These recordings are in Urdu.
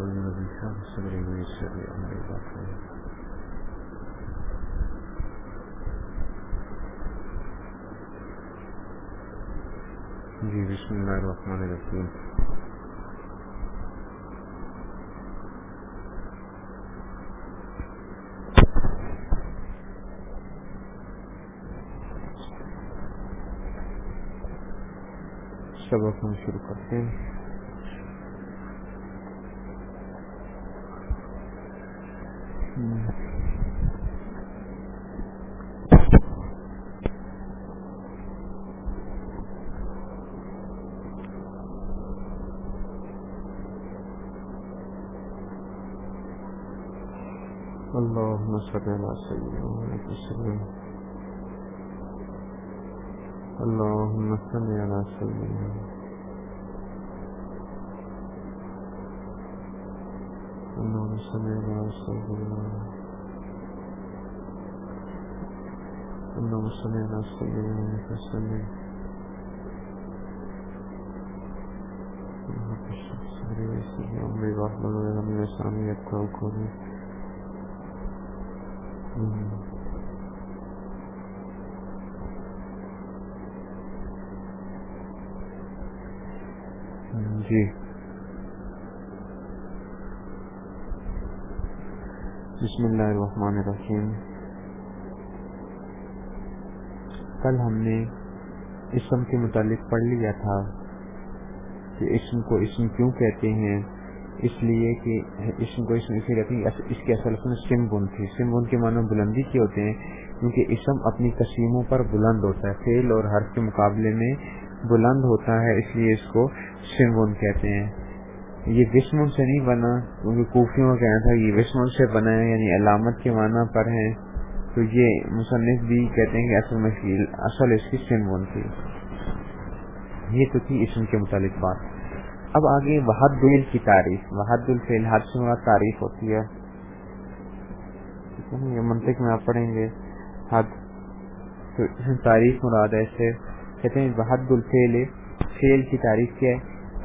ويسر لي أمري جی بسم اللہ الرحمن الرحیم سبق ہم شروع کرتے ہیں اللهم صل على سيدنا محمد وسلم. اللهم صل على سيدنا اللهم صل على سيدنا اللهم صل على سيدنا محمد وسلم. اللهم صل على سيدنا محمد جی۔ بسم اللہ الرحمن الرحیم۔ کل ہم نے اسم کے متعلق پڑھ لیا تھا کہ اسم کو اسم کیوں کہتے ہیں؟ اس لیے کہ اسم کو اسم اسے کہتے ہیں اس کے اصل میں سم بن تھی۔ سم بن کے معنی بلندی کے ہوتے ہیں، کیونکہ اسم اپنی قسیموں پر بلند ہوتا ہے۔ فیل اور حرف کے مقابلے میں بلند ہوتا ہے، اس لیے اس کو سمون کہتے ہیں۔ یہ وسم سے نہیں بنا، کیونکہ کوفیوں کا کہنا تھا یہ وسم سے بنا ہے یعنی علامت کے معنی پر ہے تو یہ مصنف بھی کہتے ہیں کہ اصل مشکل اصل اس کی سمون تھی۔ یہ تو تھی اسم کے متعلق بات۔ اب آگے وحد دل کی تعریف وحد الفیل حد سے مراد تعریف ہوتی ہے۔ یہ منطق میں آپ پڑھیں گے۔ حد۔ تعریف مراد ایسے۔ کہتے ہیں وحد الفیل فیل کی تعریف کیا ہے؟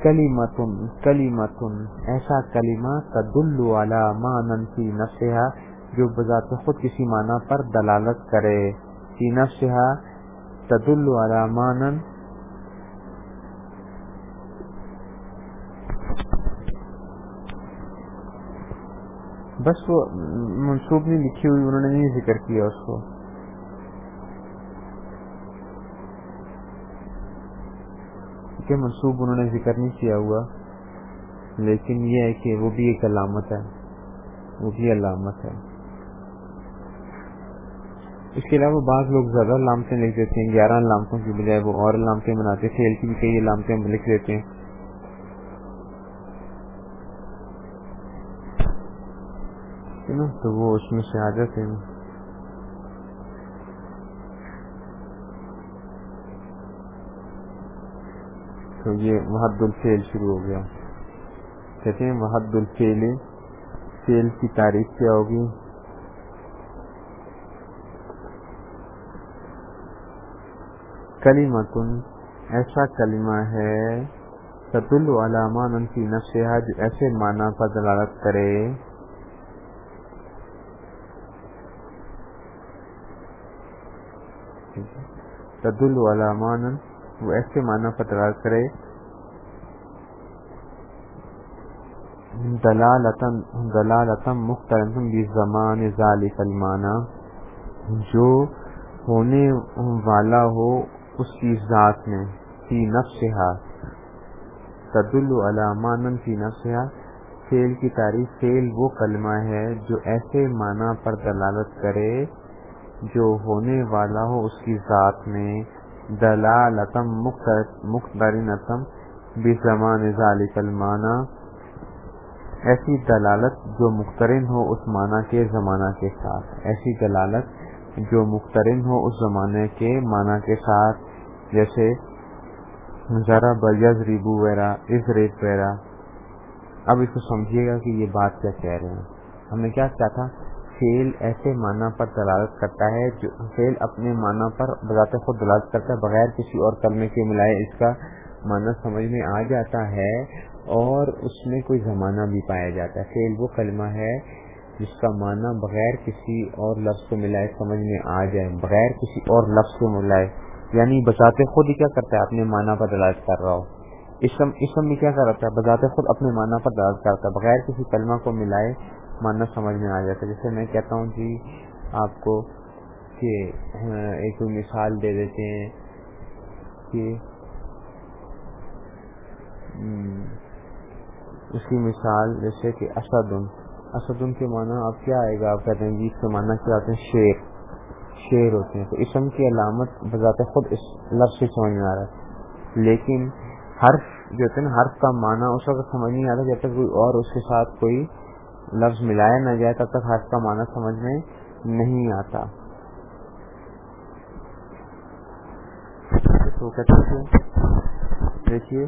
کلی متن کلی متن ایسا کلیمہ تدل والا مانن کی نفسہ جو بذات خود کسی معنی پر دلالت کرے۔ کی نفسہ تدل والا مانن بس وہ منصوب نہیں لکھی ہوئی، انہوں نے نہیں ذکر کیا اس کو۔ کہ منصوب انہوں نے ذکر نہیں کیا ہوا، لیکن یہ ہے کہ وہ بھی ایک علامت ہے۔ وہ بھی علامت ہے۔ اس کے علاوہ بعض لوگ زیادہ علامتیں لکھ دیتے ہیں، گیارہ علامتوں کی بجائے وہ اور علامتیں بناتے فیل کی بھی کئی علامتیں لکھ دیتے ہیں۔ نا، تو وہ اس میں سے آ جاتے ہیں۔ تو یہ محد الفیل شروع ہو گیا۔ کہتے ہیں محد الفیل فیل کی تاریخ کیا ہوگی؟ کلیمتن ایسا کلمہ ہے، تدل علامہ کی نفسہ جو ایسے معنی پر دلالت کرے۔ تدل علامہ وہ ایسے معنی پر دلالت کرے دلالتم مختلف زمان ذالک المعنی، جو ہونے والا ہو اس کی ذات میں، فی نفسہا۔ تدل علامہ فی نفسہا۔ فیل کی تعریف فیل وہ کلمہ ہے جو ایسے معنی پر دلالت کرے جو ہونے والا ہو اس کی ذات میں دلالتم مخترنتم بزمان ذالک المعنی ایسی دلالت جو مخترن ہو اس معنی کے زمانہ کے ساتھ۔ ایسی دلالت جو مخترن ہو اس زمانے کے معنی کے ساتھ۔ جیسے، ذرا بیز ریبو ویرا اس ریت ویرا۔ اب اس کو سمجھیے گا کہ یہ بات کیا کہہ رہے ہیں۔ ہم نے کیا کیا تھا؟ فیل ایسے معنی پر دلالت کرتا ہے جو فیل اپنے معنی پر بذات خود دلالت کرتا ہے، بغیر کسی اور کلمے کے ملائے اس کا معنی سمجھ میں آ جاتا ہے اور اس میں کوئی زمانہ بھی پایا جاتا ہے۔ فیل وہ کلمہ ہے جس کا معنی بغیر کسی اور لفظ کو ملائے سمجھ میں آ جائے، بغیر کسی اور لفظ کو ملائے۔ یعنی بچاتے خود ہی کیا کرتا ہے؟ اپنے معنی پر دلالت کر رہا ہو۔ اسم اسم بھی کیا کرتا ہے؟ بذات خود اپنے معنی پر دلالت کرتا ہے۔ بغیر کسی کلمہ کو ملائے معنی سمجھ میں آ جاتا ہے۔ جیسے میں کہتا ہوں جی آپ کو کہ ایک مثال دے دیتے ہیں کہ اس کی مثال جیسے کہ اسدن۔ اسدن کے معنی آپ کیا آئے گا؟ آپ کہتے ہیں جی اس کے معنی کیا ہوتے ہیں؟ شیر۔ شیر ہوتے ہیں۔ تو اسم کی علامت بذات خود اس لفظ سے سمجھ میں آ رہا ہے۔ لیکن حرف جو ہوتے ہیں حرف کا معنی اس وقت سمجھ نہیں آتا جب تک کوئی اور اس کے ساتھ کوئی لفظ ملایا نہ جائے تب تک حرف کا معنی سمجھ میں نہیں آتا۔ دیکھیے،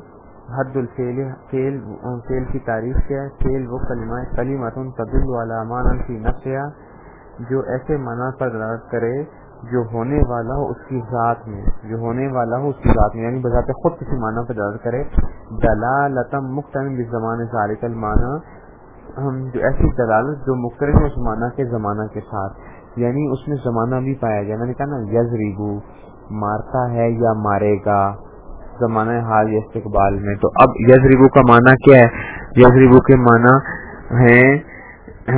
حد الفیل فیل فیل کی تعریف کیا ہے؟ فیل وہ کلمہ کلیمت طبیل علمان کی نقشہ جو ایسے معنی پر دلالت کرے جو ہونے والا ہو اس کی ذات میں، جو ہونے والا ہو اس کی ذات میں یعنی بذات خود کسی معنی پر دلالت کرے۔ دلالتم مختم بزمان ذالک المعنی جو ایسی دلالت جو مقرر اس معنی کے زمانہ کے ساتھ یعنی اس میں زمانہ بھی پایا جائے میں نے کہا نا یز ریبو مارتا ہے یا مارے گا؟ زمانہ حال یا استقبال میں۔ تو اب یزریبو کا معنی کیا ہے؟ یزریبو کے معنی ہے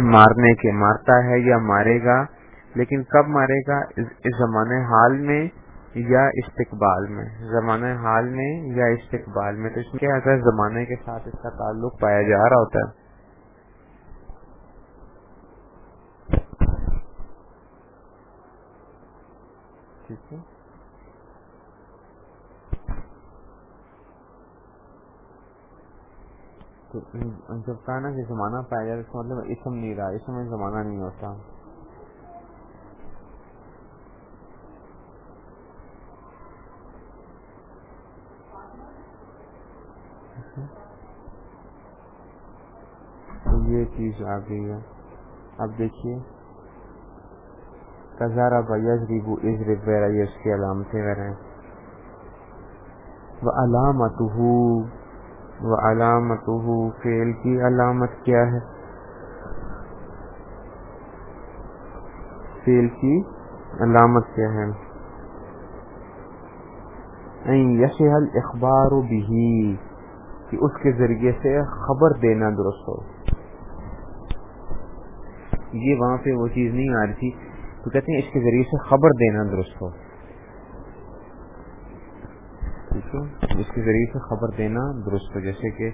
مارنے کے، مارتا ہے یا مارے گا؟ لیکن کب مارے گا؟ اس حال میں یا استقبال میں؟ زمانہ حال میں یا استقبال میں۔ تو اس میں کیا ہوتا ہے زمانے کے ساتھ اس کا تعلق پایا جا رہا ہوتا ہے ٹھیک ہے۔ تو جب کہا نا کہ زمانہ پایا جائے اس کا مطلب اسم نہیں رہا، اسم میں زمانہ نہیں ہوتا۔ یہ چیز آ گئی ہے۔ اب دیکھیے۔ کزارا بیز ریبو از وغیرہ یہ اس کی علامتیں وغیرہ وہ علامت وہ علامت فیل کی علامت کیا ہے؟ فیل کی علامت کیا ہے؟ یشل اخبار و بھی کہ اس کے ذریعے سے خبر دینا درست ہو۔ یہ وہاں پہ وہ چیز نہیں آ رہی تھی۔ تو کہتے ہیں اس کے ذریعے سے خبر دینا درست ہو۔ اس کے ذریعے سے خبر دینا درست ہو۔ جیسے کہ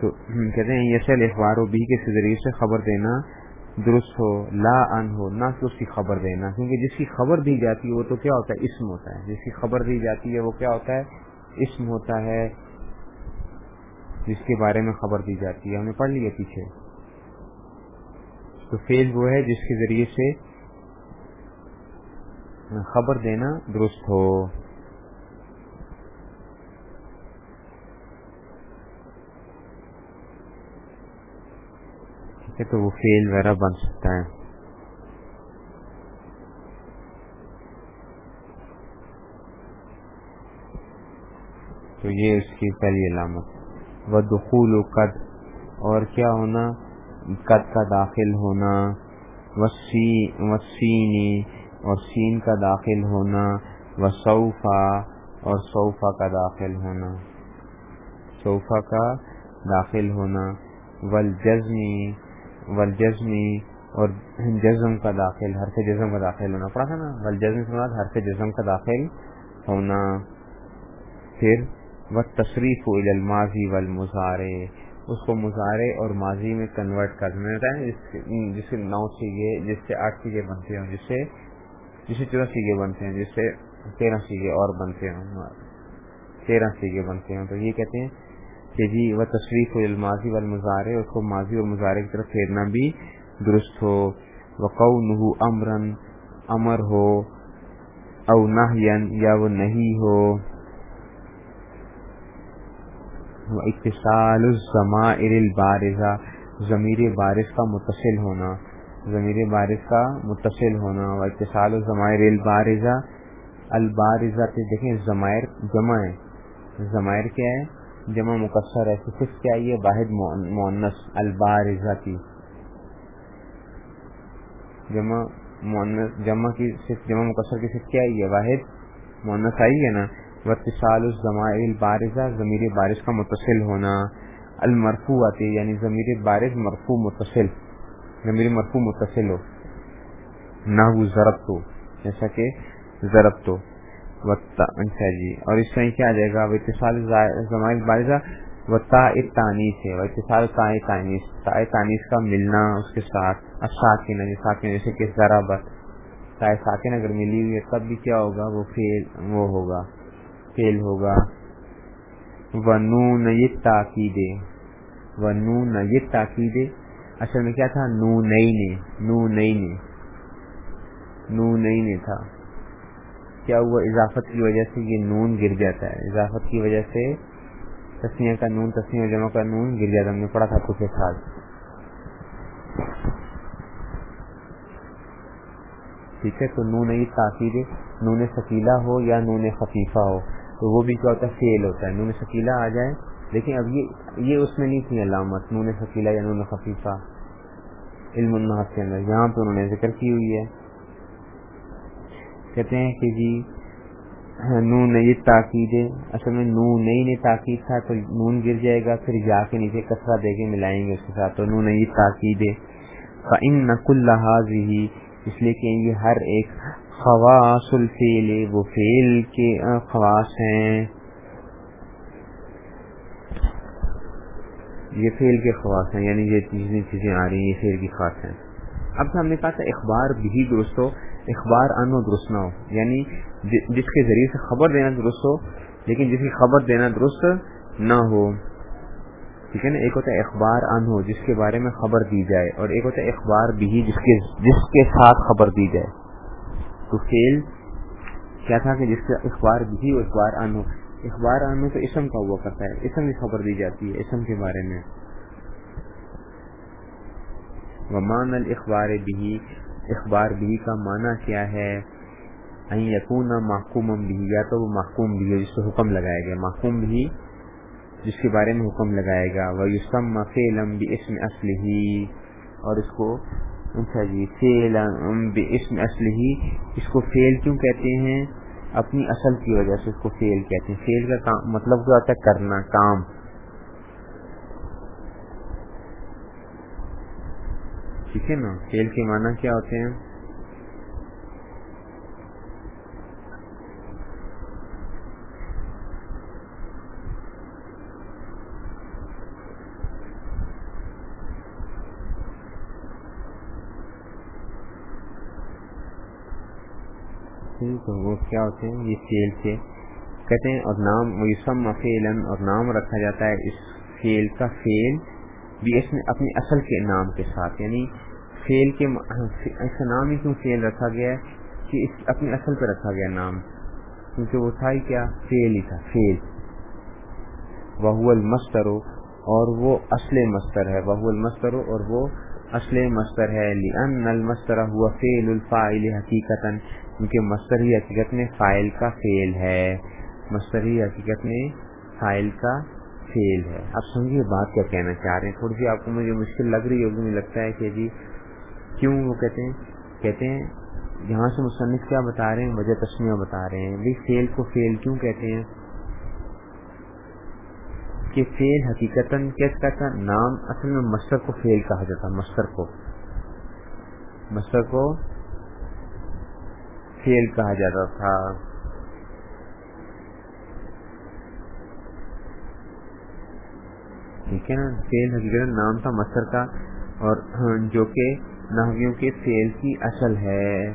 تو کہتے ہیں یسل اخبار و بی کے ذریعے سے خبر دینا درست ہو، لا ان ہو، نہ کہ اس کی خبر دینا۔ کیونکہ جس کی خبر دی جاتی ہے وہ تو کیا ہوتا ہے؟ اسم ہوتا ہے۔ جس کی خبر دی جاتی ہے وہ کیا ہوتا ہے؟ اسم ہوتا ہے۔ جس کے بارے میں خبر دی جاتی ہے۔ ہم نے پڑھ لیا پیچھے۔ تو فیل وہ ہے جس کے ذریعے سے خبر دینا درست ہو۔ ٹھیک ہے، تو وہ فیل وغیرہ بن سکتا ہے۔ تو یہ اس کی پہلی علامت۔ و دخول و قد اور کیا ہونا؟ قد کا داخل ہونا۔ وسینی اور سین کا داخل ہونا و صوفہ اور صوفہ کا داخل ہونا۔ صوفہ کا داخل ہونا۔ والجزمی والجزمی اور جزم کا داخل ہر سے جزم کا داخل ہونا۔ پڑا تھا نا؟ والجزم سے ہر سے جزم کا داخل ہونا۔ پھر وہ تصریف الماضی والمزارے اس کو مظاہرے اور ماضی میں کنورٹ کرنا رہتا جس سے نو سیگے جس سے آٹھ سیگے بنتے ہوں جس سے جس سے چودہ سیگے بنتے ہیں، جس سے تیرہ سیگے اور بنتے ہوں تیرہ سیگے بنتے ہوں تو یہ کہتے ہیں کہ جی وہ تصریف الماضی والمظاہرے اس کو ماضی اور مظاہرے کی طرف پھیرنا بھی درست ہو۔ وقو امرن، امر ہو او نہ یا وہ نہیں ہو۔ اتصال الضمائر البارزہ، ضمیر بارش کا متصل ہونا۔ ضمیر بارش کا متصل ہونا و اتصال الضمائر البارزہ البارزہ دیکھیں ضمائر جمع ہے۔ ضمائر کیا ہے؟ جمع مقصر ہے۔ صرف کیا یہ واحد مونس البارزہ کی۔ جمع مونس جمع کی صرف جمع مقصر کی صرف کیا یہ واحد مونس آئی ہے نا۔ وتصال الزمائل بارزہ ضمیر بارش کا متصل ہونا۔ المرفو آتی یعنی ضمیر بارش مرفو متصل۔ ضمیر مرفو متصل ہو۔ نہ وہ ضرب تو جیسا کہ ضرب تو اچھا جی۔ اور اس میں کیا آ جائے گا؟ اتصال زمائل بارزہ وطا تانیس ہے اتصال تائے تانیس تائے تانیس کا ملنا اس کے ساتھ ساکن یعنی ساکن، جیسے کہ ذرا بت تائے ساکن اگر ملی ہوئی ہے، تب بھی کیا ہوگا؟ وہ فیل، وہ ہوگا۔ فیل ہوگا۔ و نون یہ تاکید و نون یہ تاکید اصل میں کیا تھا؟ نو نئی نے نو نئی نے نو نئی نے تھا۔ کیا ہوا؟ اضافت کی وجہ سے یہ نون گر جاتا ہے۔ اضافت کی وجہ سے تسمیہ کا نون تسمیہ جمع کا نون گر جاتا ہم نے پڑھا تھا کچھ سال۔ ٹھیک ہے، تو نون نئی تاکید نون سکیلا ہو یا نون خفیفہ ہو، تو وہ بھی کیا ہوتا ہے؟ فیل ہوتا ہے۔ نون شکیلا آ جائے لیکن اب یہ یہ اس میں نہیں تھی علامت، نون شکیلا یا نون خفیفہ، علم النحف کے اندر، یہاں پہ انہوں نے ذکر کی ہوئی ہے۔ کہتے ہیں کہ جی نون یہ تاکید اصل میں نون نئی نے تاکید تھا تو نون گر جائے گا، پھر جا کے نیچے کسرا دے کے ملائیں گے اس کے ساتھ، تو نون یہ تاکید فن نقل لحاظ ہی اس لیے کہ یہ ہر ایک خواص الفیل وہ فیل کے خواص ہیں۔ یہ فیل کے خواص ہیں یعنی یہ جتنی چیزیں آ رہی ہیں، یہ فیل کی خاص ہیں۔ اب ہم نے کہا تھا اخبار بھی درست ہو، اخبار ان درست نہ ہو۔ یعنی جس کے ذریعے سے خبر دینا درست ہو، لیکن جس کی خبر دینا درست نہ ہو۔ ٹھیک ہے نا؟ ایک ہوتا ہے اخبار ان ہو، جس کے بارے میں خبر دی جائے، اور ایک ہوتا ہے اخبار بھی جس کے جس کے ساتھ خبر دی جائے۔ تو فیل کیا تھا کہ جس کا اخبار بھی ہو، اخبار ان ہو۔ اخبار ان ہو تو اسم کا ہوا کرتا ہے۔ اسم کی خبر دی جاتی ہے، اسم کے بارے میں۔ ومان الاخبار بھی اخبار بھی کا معنی کیا ہے؟ یقون محکوم بھی یا تو وہ محکوم بھی ہے جس کو حکم لگایا گیا۔ محکوم بھی جس کے بارے میں حکم لگائے گا وہ یوسم فیلم بھی اسم اصل ہی اور اس کو اچھا جی فیل اسم اصل ہی اس کو فیل کیوں کہتے ہیں؟ اپنی اصل کی وجہ سے اس کو فیل کہتے ہیں. فیل کا کام مطلب کیا ہوتا ہے؟ کرنا، کام. ٹھیک ہے نا؟ فیل کے معنی کیا ہوتے ہیں؟ ہوتے ہیں تو وہ کیا ہوتے ہیں یہ فیل سے کہتے ہیں، اور نام یوسم فیلن اور نام رکھا جاتا ہے اس فیل کا فیل بھی اس میں اپنی اصل کے نام کے ساتھ۔ یعنی فیل کے ایسا نام ہی کیوں فیل رکھا گیا ہے کہ اس اپنی اصل پہ رکھا گیا نام؟ کیونکہ وہ تھا ہی کیا؟ فیل ہی تھا فیل وہ المستر، اور وہ اصل مستر ہے۔ وہ المستر، اور وہ اصل مستر ہے۔ لأن المستر ہوا فیل الفاعل حقیقتا۔ کیونکہ مستر ہی حقیقت میں فائل کا فیل ہے۔ مستر ہی حقیقت میں فائل کا فیل ہے۔ آپ سمجھیے بات کیا کہنا چاہ رہے ہیں۔ تھوڑی سی آپ کو مجھے مشکل لگ رہی ہوگی، مجھے لگتا ہے کہ جی کیوں وہ کہتے ہیں؟ کہتے ہیں، یہاں سے مصنف کیا بتا رہے ہیں؟ وجہ تسمیہ بتا رہے ہیں۔ بھائی فیل کو فیل کیوں کہتے ہیں؟ کہ فیل حقیقت کہتا تھا؟ نام، اصل میں مستر کو فیل کہا جاتا مستر کو۔ مستر کو فیل کہا جاتا تھا۔ ٹھیک ہے نا؟ فیل حقیقت نام تھا مستر کا اور جو کہ نحویوں کے فیل کی اصل ہے۔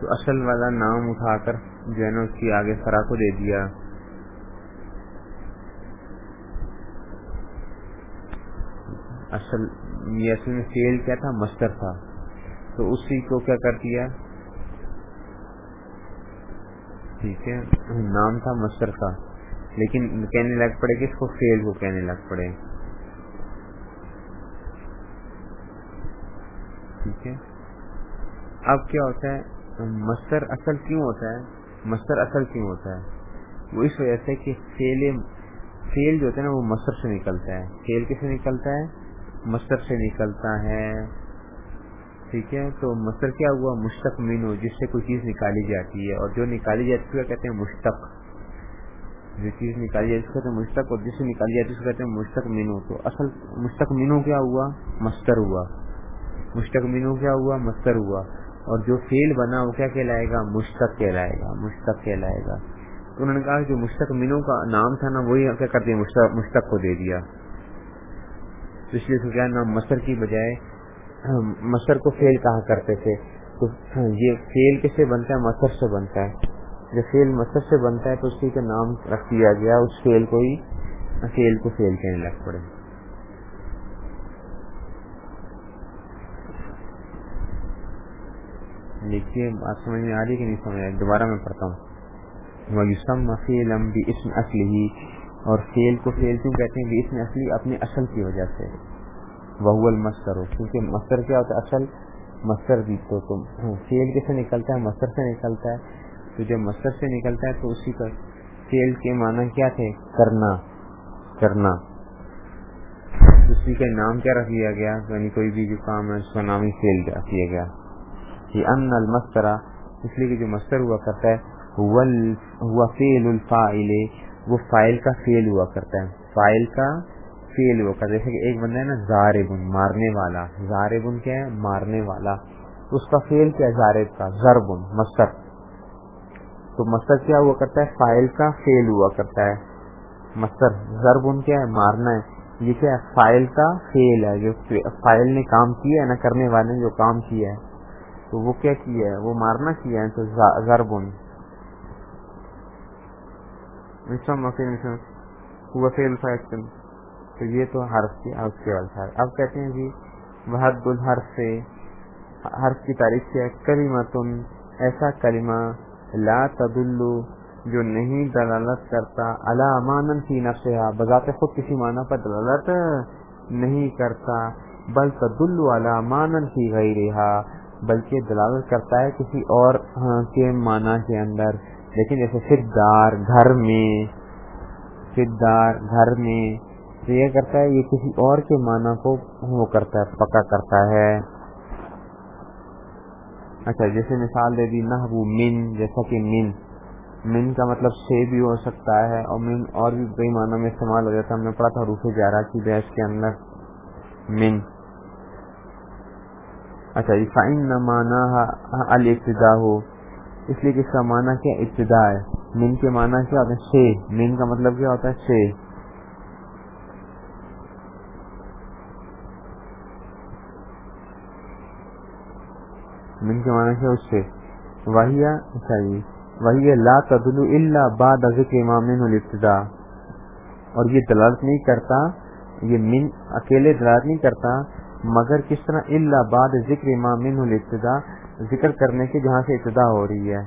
تو اصل والا نام اٹھا کر جو ہے نا اس کی آگے فرا کو دے دیا۔ اصل یہ اصل میں فیل کیا تھا؟ مستر تھا۔ تو اسی کو کیا کر دیا؟ ٹھیک ہے، نام تھا مستر کا لیکن کہنے لگ پڑے کہ اس کو فیل کو کہنے لگ پڑے۔ ٹھیک ہے۔ اب کیا ہوتا ہے؟ مستر اصل کیوں ہوتا ہے؟ مستر اصل کیوں ہوتا ہے؟ وہ اس وجہ سے کہ فیل فیل جو ہوتا ہے نا، وہ مصر سے نکلتا ہے۔ فیل کیسے نکلتا ہے؟ مصر سے نکلتا ہے۔ ٹھیک ہے؟ تو مصر کیا ہوا؟ مشتق مینو جس سے کوئی چیز نکالی جاتی ہے اور جو نکالی جاتی ہے کہتے ہیں؟ مشتق. جو چیز نکالی جاتی ہے کہتے ہیں مشتق اور جس سے نکالی جاتی ہے، اس کو کہتے ہیں مشتق مینو تو اصل مشتق مینو کیا ہوا؟ مستر ہوا. مشتق مینو کیا ہوا؟ مستر ہوا. اور جو فیل بنا، وہ کیا کہلائے گا؟ مشتق کہلائے گا. مشتق کہلائے گا. تو انہوں نے کہا جو مشتق مینو کا نام تھا نا، وہی کیا کرتے ہیں مشتق کو دے دیا. تو اس لیے کیا نام؟ مصر کی بجائے مصر کو فیل کہا کرتے تھے۔ تو یہ فیل کیسے بنتا ہے؟ مصر سے بنتا ہے۔ جب فیل مصر سے بنتا ہے تو اسی کا نام رکھ دیا گیا۔ اس فیل کو ہی فیل کو فیل کہنے لگ پڑے۔ دیکھیے، بات سمجھ میں آ رہی کہ نہیں سمجھ دوبارہ میں پڑھتا ہوں۔ یوسم فیل بھی اسم اصلی ہی اور فیل کو فیل کیوں کہتے ہیں؟ اسم اصلی اپنے اصل کی وجہ سے۔ وہ المستر. ہو کیونکہ مستر کیا ہوتا ہے؟ اصل مستر بھی تو تم فیل کیسے نکلتا ہے؟ مستر سے نکلتا ہے۔ تو جب مستر سے نکلتا ہے تو اسی کا فیل کے معنی کیا تھے؟ کرنا کرنا۔ اسی کا نام کیا رکھ دیا گیا؟ یعنی کوئی بھی جو کام ہے، اس کا نام ہی فیل رکھ دیا گیا۔ یہ ان المسترا اس لیے کہ جو مستر ہوا کرتا ہے ہوا فیل الفائل وہ فائل کا فیل ہوا کرتا ہے۔ فائل کا فیل ہوا کرتا جیسے کہ ایک بندہ ہے نا زاربن، مارنے والا۔ زاربن کیا ہے؟ مارنے والا۔ اس کا فیل کیا زارب کا، زربن مستر تو مستر کیا ہوا کرتا ہے؟ فائل کا فیل ہوا کرتا ہے۔ مستر زربن کیا ہے؟ مارنا ہے۔ یہ کیا ہے؟ فائل کا فیل ہے۔ جو فائل نے کام کیا ہے نا، کرنے والے نے جو کام کیا ہے۔ تو وہ کیا کیا ہے؟ وہ مارنا کیا ہے؟ تو زربن۔ فیل فائل تو یہ تو حرف کی حرف کے الفاظ اب کہتے ہیں جی وحد الحرف سے حرف کی تاریخ سے کریمہ تم ایسا کلمہ لا تدلو جو نہیں دلالت کرتا علامانن فی نفسها، بذات خود کسی معنی پر دلالت نہیں کرتا، بل تدل علامانن فی غیرها بلکہ دلالت کرتا ہے کسی اور ہاں، کے معنی کے اندر۔ لیکن جیسے فدار گھر میں فدار گھر میں تو یہ کرتا ہے، یہ کسی اور کے معنی کو وہ کرتا ہے، پکا کرتا ہے۔ اچھا جیسے مثال دے دی نہ من، جیسا کہ من۔ من کا مطلب سے بھی ہو سکتا ہے اور من اور بھی کئی معنی میں استعمال ہو جاتا ہے۔ ہم نے پڑھا تھا روف گیارہ کی بحث کے اندر۔ من۔ اچھا یہ فائن نہ مانا الابتدا ہو اس لیے کہ اس کا معنی کیا؟ ابتدا ہے۔ من کے معنی کیا؟ ہوتا ہے سے۔ من کا مطلب کیا ہوتا ہے؟ سے۔ من کے معنی ہے اس سے وحیہ چاہیے۔ وہی لا تدلو الا بعد ذکر امام الابتدا اور یہ دلالت نہیں کرتا، یہ من اکیلے دلالت نہیں کرتا، مگر کس طرح الا بعد ذکر امام الابتدا ذکر کرنے کے جہاں سے ابتدا ہو رہی ہے۔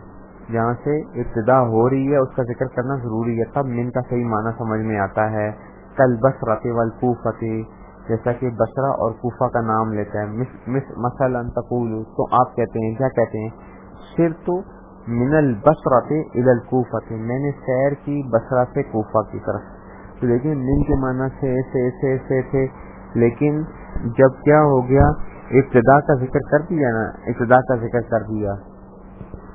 جہاں سے ابتدا ہو رہی ہے، اس کا ذکر کرنا ضروری ہے۔ تب من کا صحیح معنی سمجھ میں آتا ہے۔ کل بس رت والکوفت جیسا کہ بسرا اور کوفہ کا نام لیتا ہے۔ مثلا تقول تو آپ کہتے ہیں، کیا کہتے ہیں؟ صرف تو من البصرہ الى الکوفہ میں نے سیر کی بسرا سے کوفہ کی طرف۔ تو لیکن من کے معنی سے سے سے سے تھے لیکن جب کیا ہو گیا، ابتدا کا ذکر کر دیا نا، ابتدا کا ذکر کر دیا۔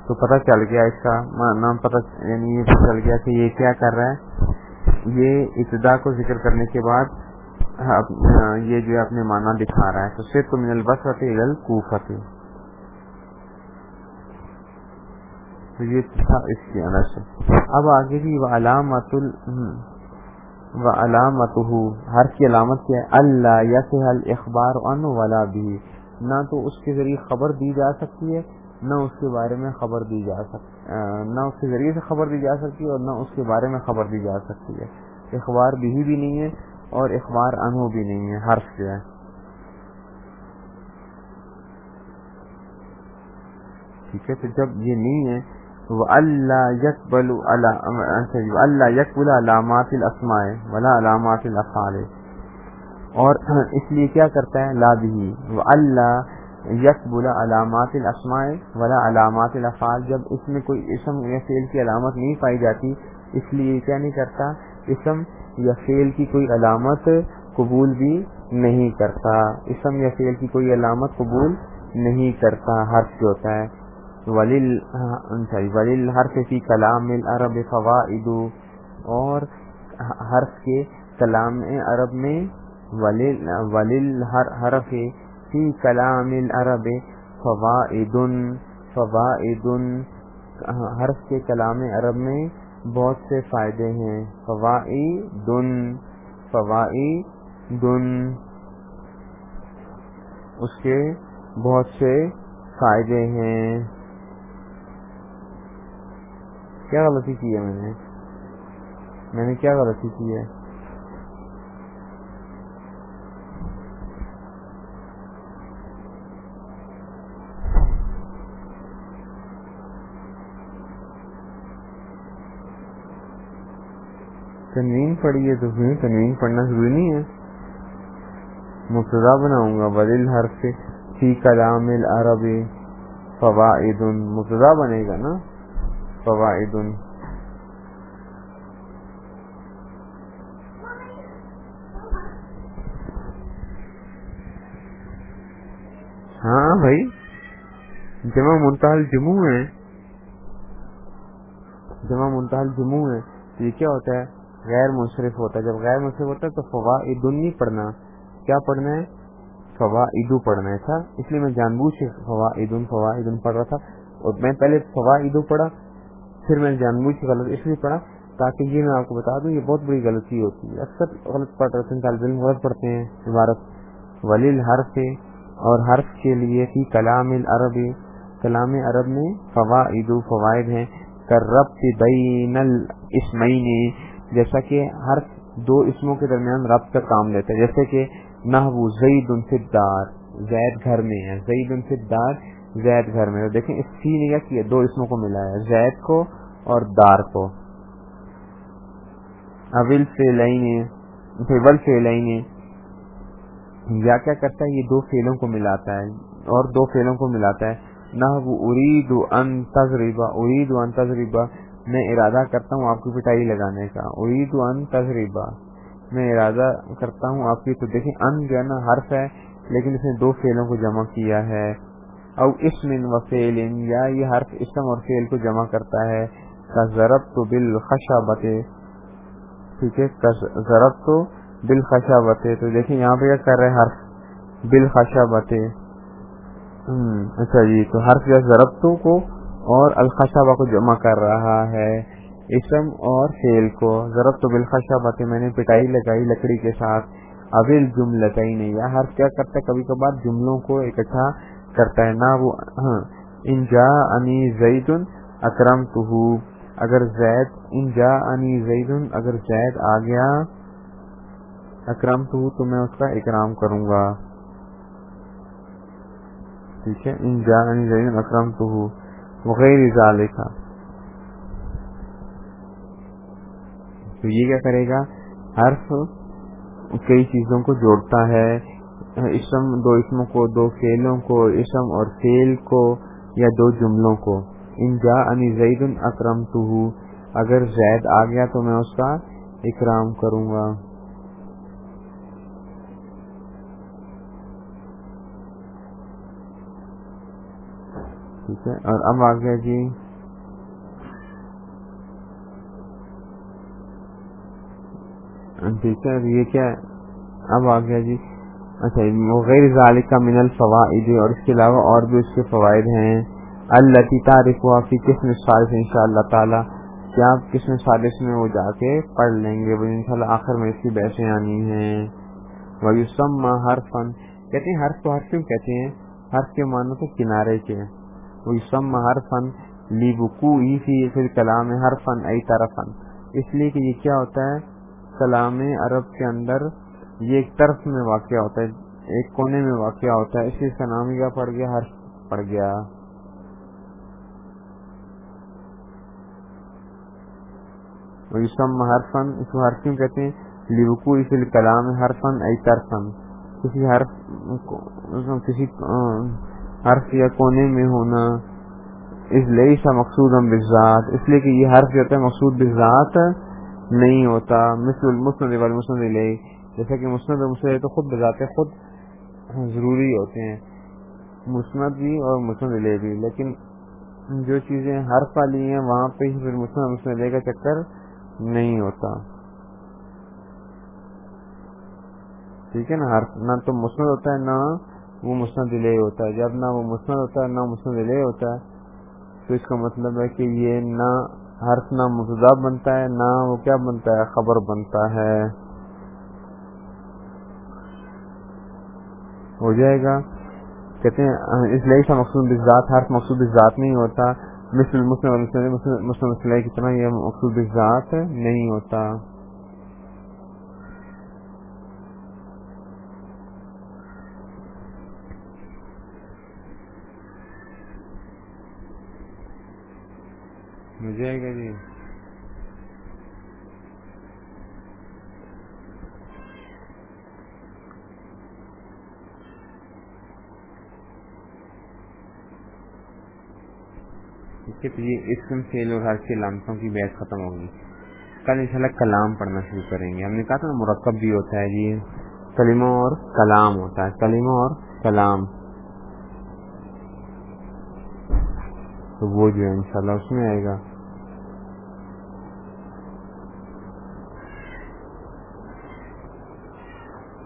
تو پتہ چل گیا اس کا نام پتہ یعنی یہ چل گیا کہ یہ کیا کر رہا ہے۔ یہ ابتدا کو ذکر کرنے کے بعد یہ جو اپنے معنی دکھا رہا ہے، تو صرف من البصرت الکوفت تو یہ تھا اس کے اندر سے۔ اب آگے بھی وہ علامت علامت ہر کی علامت کیا ہے؟ اللہ یا اخبار ان ولا بھی نہ تو اس کے ذریعے خبر دی جا سکتی ہے، نہ اس کے بارے میں خبر دی جا سکتی نہ اس کے ذریعے سے خبر دی جا سکتی ہے اور نہ اس کے بارے میں خبر دی جا سکتی ہے۔ اخبار بھی بھی نہیں ہے اور اخبار انو بھی نہیں ہے، حرف جو ہے۔ ٹھیک ہے، تو جب یہ نہیں ہے وہ اللہ یکبل اللہ یکبل علامات الاسماء ولا علامات الافعال اور اس لیے کیا کرتا ہے؟ لا بھی۔ وہ اللہ یکبل علامات الاسماء ولا علامات الافعال جب اس میں کوئی اسم یا فعل کی علامت نہیں پائی جاتی، اس لیے کیا نہیں کرتا؟ اسم یا فیل کی کوئی علامت قبول بھی نہیں کرتا۔ اسم یا فیل کی کوئی علامت قبول نہیں کرتا، حرف جو ہوتا ہے۔ ولیل ہاں، ولیل حرف فی کلام العرب فوائد۔ اور حرف کے کلام عرب میں ولیل ولیل حرف فی کلام العرب فوائد فوائد۔ حرف کے کلام عرب میں بہت سے فائدے ہیں۔ فوائد دن۔ اس کے بہت سے فائدے ہیں۔ کیا غلطی کی ہے میں نے؟ میں نے کیا غلطی کی ہے؟ تنوین پڑھی ہے تو تنوین پڑھنا ضروری نہیں ہے۔ مبتدا بناؤں گا، بدل حرف فی کلام العرب فوائد۔ مبتدا بنے گا نا۔ فوائد۔ ہاں بھائی، جمع منتحل جموں ہے جمع منتحل جموں ہے یہ کیا ہوتا ہے؟ غیر منصرف ہوتا ہے۔ جب غیر منصرف ہوتا ہے تو فوائد نہیں پڑھنا۔ کیا پڑھنا ہے؟ فوائد پڑھنا ہے تھا۔ اس لیے میں جان بوجھ سے فوائد فوائد پڑھ رہا تھا۔ اور میں پہلے فوائد پڑھا، پھر میں جان بوجھ غلط اس لیے پڑھا تاکہ یہ میں آپ کو بتا دوں، یہ بہت بڑی غلطی ہوتی ہے۔ اکثر غلط پڑھ رہے ہیں طالب علم غلط پڑھتے ہیں۔ عبارت ولیل حرف اور حرف کے لیے فی کلام العرب، کلام عرب میں فوائد فوائد ہیں۔ کرب بین الاسمین جیسا کہ ہر دو اسموں کے درمیان رب کا کام لیتا ہے۔ جیسے کہ نہ زید الفدار زید گھر میں ہے۔ زید الفدار زید گھر میں۔ دیکھیں اس سی نے کیا کیا؟ دو اسموں کو ملا ہے زید کو اور دار کو۔ اول فیلین فیول فیلین یا کیا کرتا ہے؟ یہ دو فیلوں کو ملاتا ہے اور دو فیلوں کو ملاتا ہے۔ نہ وہ ارید ان تجربہ ارید ان تجربہ میں ارادہ کرتا ہوں آپ کی پٹائی لگانے کا۔ ارید ان تجربہ میں ارادہ کرتا ہوں آپ کی۔ تو دیکھیں، ان جو ہے نا، حرف ہے، لیکن اس نے دو فیلوں کو جمع کیا ہے۔ او اسم و فیل یا یہ حرف اسم اور فیل کو جمع کرتا ہے۔ ضرب تو بال ٹھیک ہے ضرب تو بال تو دیکھیں، یہاں پہ کیا کر رہے حرف بال خشا اچھا جی تو حرف یا ضرب تو کو اور الخشابہ کو جمع کر رہا ہے۔ اسم اور فیل کو۔ ضرب تو بالخشابہ میں نے پٹائی لگائی لکڑی کے ساتھ۔ ابل جملتائی نہیں یا حرف کیا کرتا ہے، کبھی کبھار جملوں کو اکٹھا کرتا ہے۔ نہ وہ ہاں۔ انجا انی زید اکرم تو اگر زید انجا انی زید اگر زید آ گیا اکرم تو تو میں اس کا اکرام کروں گا۔ ٹھیک ہے۔ انجا انی زید اکرم تو وغیر ذالکا تو یہ کیا کرے گا؟ حرف کئی چیزوں کو جوڑتا ہے۔ اسم دو اسموں کو، دو فیلوں کو، اسم اور فیل کو یا دو جملوں کو۔ ان جا انی زید اکرم تو اگر زید آ گیا تو میں اس کا اکرام کروں گا۔ ٹھیک ہے۔ اور اب آ گیا جی۔ ٹھیک ہے یہ کیا اب آ گیا جی۔ اچھا غیر ذالک کا من الفوائد، اور اس کے علاوہ اور بھی اس کے فوائد ہیں۔ اللہ تعریف وافی قسم سالس ان شاء اللہ تعالیٰ۔ کیا آپ قسم سالس میں وہ جا کے پڑھ لیں گے؟ وہ ان شاء اللہ آخر میں اس کی بحثیں آنی ہیں۔ وہ ویسم ہر فن کہتے ہیں حرف کو حرف کیوں کہتے ہیں؟ حرف کے معنی تو کنارے کے ویسم ہر فن لی بکو فی پھر کلام ہر فن ای طرفن اس لیے کہ یہ کیا ہوتا ہے؟ کلام عرب کے اندر یہ ایک طرف میں واقع ہوتا ہے، ایک کونے میں واقع ہوتا ہے۔ اس لیے اس کا نام کیا پڑ گیا؟ ہر پڑ گیا۔ ہر فن اس کو ہر کیوں کہتے ہیں؟ لیوکو اس کلام ہر فن ای طرفن کسی حرف کسی حرف یا کونے میں ہونا، اس لیے سا مقصود ہم بزاد اس لیے کہ یہ حرف جو ہوتا ہے مقصود بزاد نہیں ہوتا، مثل المسند والمسند علیہ جیسا کہ مسند اور مسند تو خود بذات خود ضروری ہوتے ہیں، مسند بھی اور مسند علیہ بھی، لیکن جو چیزیں حرف والی ہیں، وہاں پہ ہی پھر مسند مسند علیہ کا چکر نہیں ہوتا۔ ٹھیک ہے نا، حرف نہ تو مسند ہوتا ہے، نہ وہ مسند علیہ ہوتا ہے۔ جب نہ وہ مسند ہوتا ہے، نہ مسند علیہ ہوتا ہے، تو اس کا مطلب ہے کہ یہ نہ حرف نہ مبتدا بنتا ہے، نہ وہ کیا بنتا ہے، خبر بنتا ہے۔ ہو جائے گا۔ کہتے ہیں، اس لیے کا مقصود ذات، حرف مقصود ذات نہیں ہوتا۔ مثل مسلم مسلم کی طرح یہ مقصود ذات نہیں ہوتا۔ ہو جائے گا جی۔ یہ اسم فیل اور حرف کی علامتوں کی بحث ختم ہوگی کل انشاءاللہ کلام پڑھنا شروع کریں گے۔ ہم نے کہا تھا مرکب بھی ہوتا ہے جی۔ کلمہ اور کلام ہوتا ہے۔ کلمہ اور کلام۔ تو وہ جو ہے انشاءاللہ اس میں آئے گا۔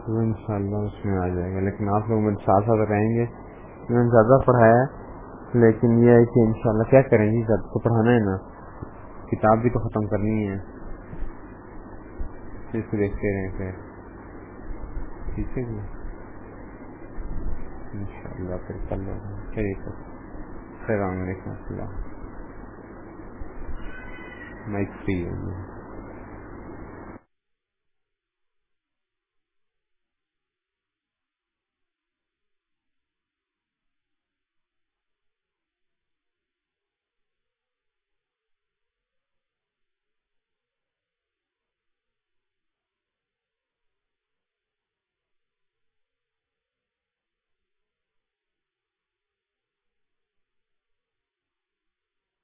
وہ ان شاء اللہ اس میں آ جائے گا۔ لیکن آپ لوگ میرے ساتھ ساتھ رہیں گے۔ میں نے زیادہ پڑھایا ہے، لیکن یہ ہے کہ انشاءاللہ کیا کریں گے؟ سب کو پڑھانا ہے نا۔ کتاب بھی تو ختم کرنی ہے۔ اس کو دیکھتے رہیں پھر۔ ٹھیک ہے جی۔ ان شاء اللہ پھر کل چلیے السلام علیکم۔ السلام مائک فری ہے